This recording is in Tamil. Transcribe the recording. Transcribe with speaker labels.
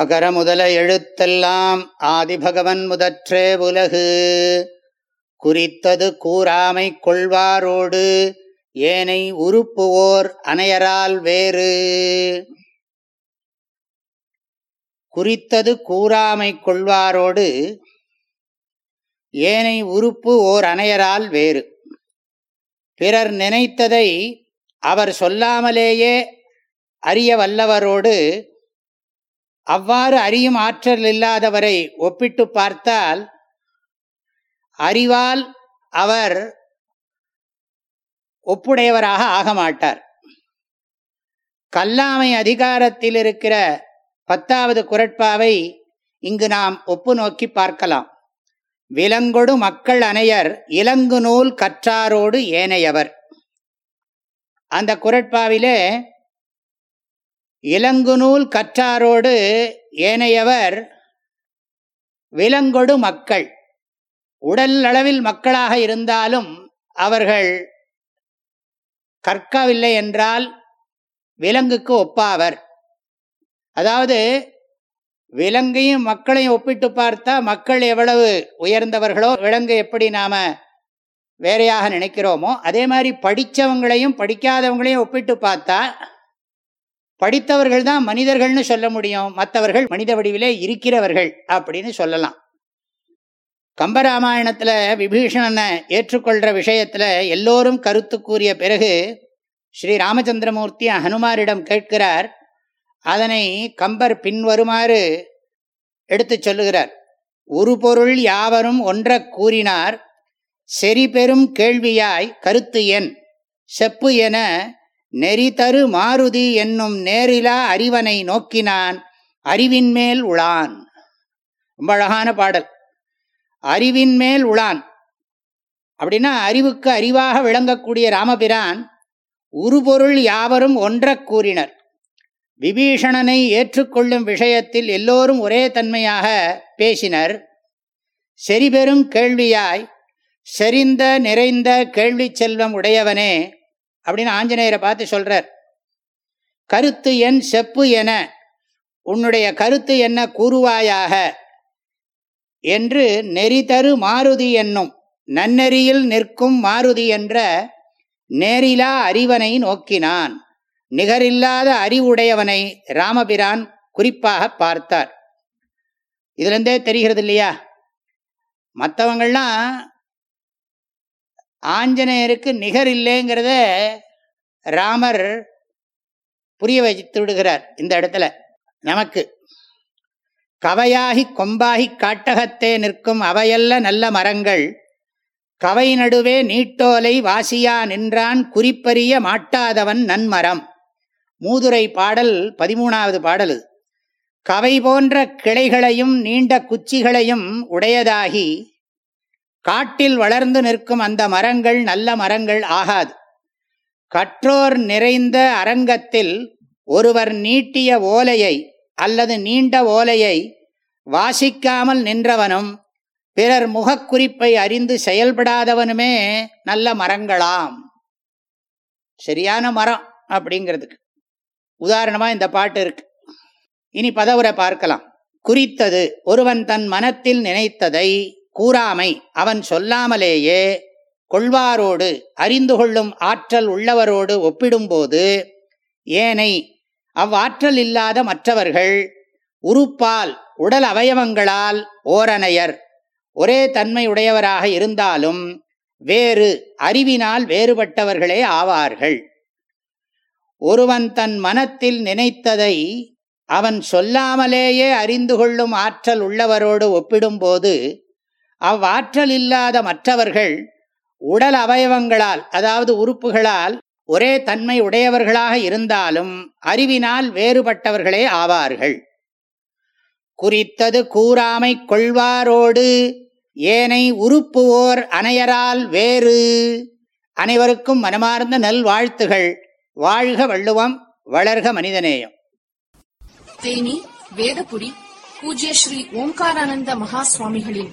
Speaker 1: அகர முதல எழுத்தெல்லாம் ஆதிபகவன் முதற்றே உலகு குறித்தது கூறாமை கொள்வாரோடு ஏனை உருப்புவோர் அனையரால் வேறு குறித்தது கூறாமை கொள்வாரோடு ஏனை உறுப்பு ஓர் அணையரால் வேறு பிறர் நினைத்ததை அவர் சொல்லாமலேயே அறிய வல்லவரோடு அவ்வாறு அறியும் ஆற்றல் இல்லாதவரை ஒப்பிட்டு பார்த்தால் அறிவால் அவர் ஒப்புடையவராக ஆக மாட்டார் கல்லாமை அதிகாரத்தில் இருக்கிற பத்தாவது குரட்பாவை இங்கு நாம் ஒப்பு நோக்கி பார்க்கலாம் விலங்கொடு மக்கள் அணையர் இலங்கு நூல் கற்றாரோடு ஏனையவர் அந்த குரட்பாவிலே இளங்குநூல் கற்றாரோடு ஏனையவர் விலங்கொடு மக்கள் உடல் அளவில் மக்களாக இருந்தாலும் அவர்கள் கற்கவில்லை என்றால் விலங்குக்கு ஒப்பாவர் அதாவது விலங்கையும் மக்களையும் ஒப்பிட்டு பார்த்தா மக்கள் எவ்வளவு உயர்ந்தவர்களோ விலங்கு எப்படி நாம் வேறையாக நினைக்கிறோமோ அதே மாதிரி படித்தவங்களையும் படிக்காதவங்களையும் ஒப்பிட்டு பார்த்தா படித்தவர்கள் தான் மனிதர்கள்னு சொல்ல முடியும் மற்றவர்கள் மனித வடிவிலே இருக்கிறவர்கள் அப்படின்னு சொல்லலாம் கம்பராமாயணத்துல விபீஷணனை ஏற்றுக்கொள்கிற விஷயத்துல எல்லோரும் கருத்து கூறிய பிறகு ஸ்ரீ ராமச்சந்திரமூர்த்தி ஹனுமாரிடம் கேட்கிறார் அதனை கம்பர் பின்வருமாறு எடுத்து சொல்லுகிறார் ஒரு பொருள் யாவரும் ஒன்ற கூறினார் செறி பெரும் கேள்வியாய் கருத்து எண் செப்பு என நெறி தரு மாருதி என்னும் நேரிலா அறிவனை நோக்கினான் அறிவின் மேல் உளான் ரொம்ப அழகான பாடல் அறிவின் மேல் உளான் அப்படின்னா அறிவுக்கு அறிவாக விளங்கக்கூடிய ராமபிரான் உருபொருள் யாவரும் ஒன்ற கூறினர் விபீஷணனை ஏற்றுக்கொள்ளும் விஷயத்தில் எல்லோரும் ஒரே தன்மையாக பேசினர் செறிபெரும் கேள்வியாய் செறிந்த நிறைந்த கேள்வி செல்வம் உடையவனே அப்படின்னு ஆஞ்சநேயரை பார்த்து சொல்கிறார் கருத்து என் செப்பு என உன்னுடைய கருத்து என்ன கூறுவாயாக என்று நெறி தரு மாருதி என்னும் நன்னெறியில் நிற்கும் மாருதி என்ற நேரிலா அறிவனை நோக்கினான் நிகரில்லாத அறிவுடையவனை ராமபிரான் குறிப்பாக பார்த்தார் இதுலேருந்தே தெரிகிறது இல்லையா மற்றவங்கள்லாம் ஆஞ்சநேயருக்கு நிகர் இல்லைங்கிறத ராமர் புரிய வைத்து விடுகிறார் இந்த இடத்துல நமக்கு கவையாகி கொம்பாகி காட்டகத்தே நிற்கும் அவையல்ல நல்ல மரங்கள் கவை நடுவே நீட்டோலை வாசியா நின்றான் குறிப்பறிய மாட்டாதவன் நன்மரம் மூதுரை பாடல் பதிமூணாவது பாடல் கவை போன்ற கிளைகளையும் நீண்ட குச்சிகளையும் உடையதாகி காட்டில் வளர்ந்து நிற்கும் அந்த மரங்கள் நல்ல மரங்கள் ஆகாது கற்றோர் நிறைந்த அரங்கத்தில் ஒருவர் நீட்டிய ஓலையை அல்லது நீண்ட ஓலையை வாசிக்காமல் நின்றவனும் பிறர் முகக்குறிப்பை அறிந்து செயல்படாதவனுமே நல்ல மரங்களாம் சரியான மரம் அப்படிங்கிறதுக்கு உதாரணமாக இந்த பாட்டு இருக்கு இனி பதவுரை பார்க்கலாம் குறித்தது ஒருவன் தன் மனத்தில் நினைத்ததை கூறாமை அவன் சொல்லாமலேயே கொள்வாரோடு அறிந்து கொள்ளும் ஆற்றல் உள்ளவரோடு ஒப்பிடும்போது ஏனை அவ்வாற்றல் இல்லாத மற்றவர்கள் உறுப்பால் உடல் அவயவங்களால் ஓரணையர் ஒரே தன்மை உடையவராக இருந்தாலும் வேறு அறிவினால் வேறுபட்டவர்களே ஆவார்கள் ஒருவன் தன் மனத்தில் நினைத்ததை அவன் சொல்லாமலேயே அறிந்து கொள்ளும் ஆற்றல் உள்ளவரோடு ஒப்பிடும்போது அவ்வாற்றல் இல்லாத மற்றவர்கள் உடல் அவயவங்களால் அதாவது உறுப்புகளால் ஒரே தன்மை உடையவர்களாக இருந்தாலும் அறிவினால் வேறுபட்டவர்களே ஆவார்கள் குறித்தது கூறாமை கொள்வாரோடு ஏனை உறுப்புவோர் அனையரால் வேறு அனைவருக்கும் மனமார்ந்த நல்வாழ்த்துகள் வாழ்க வள்ளுவம் வளர்க மனிதநேயம் தேனி வேதபுரி பூஜ்ய ஸ்ரீ ஓம்காரானந்த மகா சுவாமிகளின்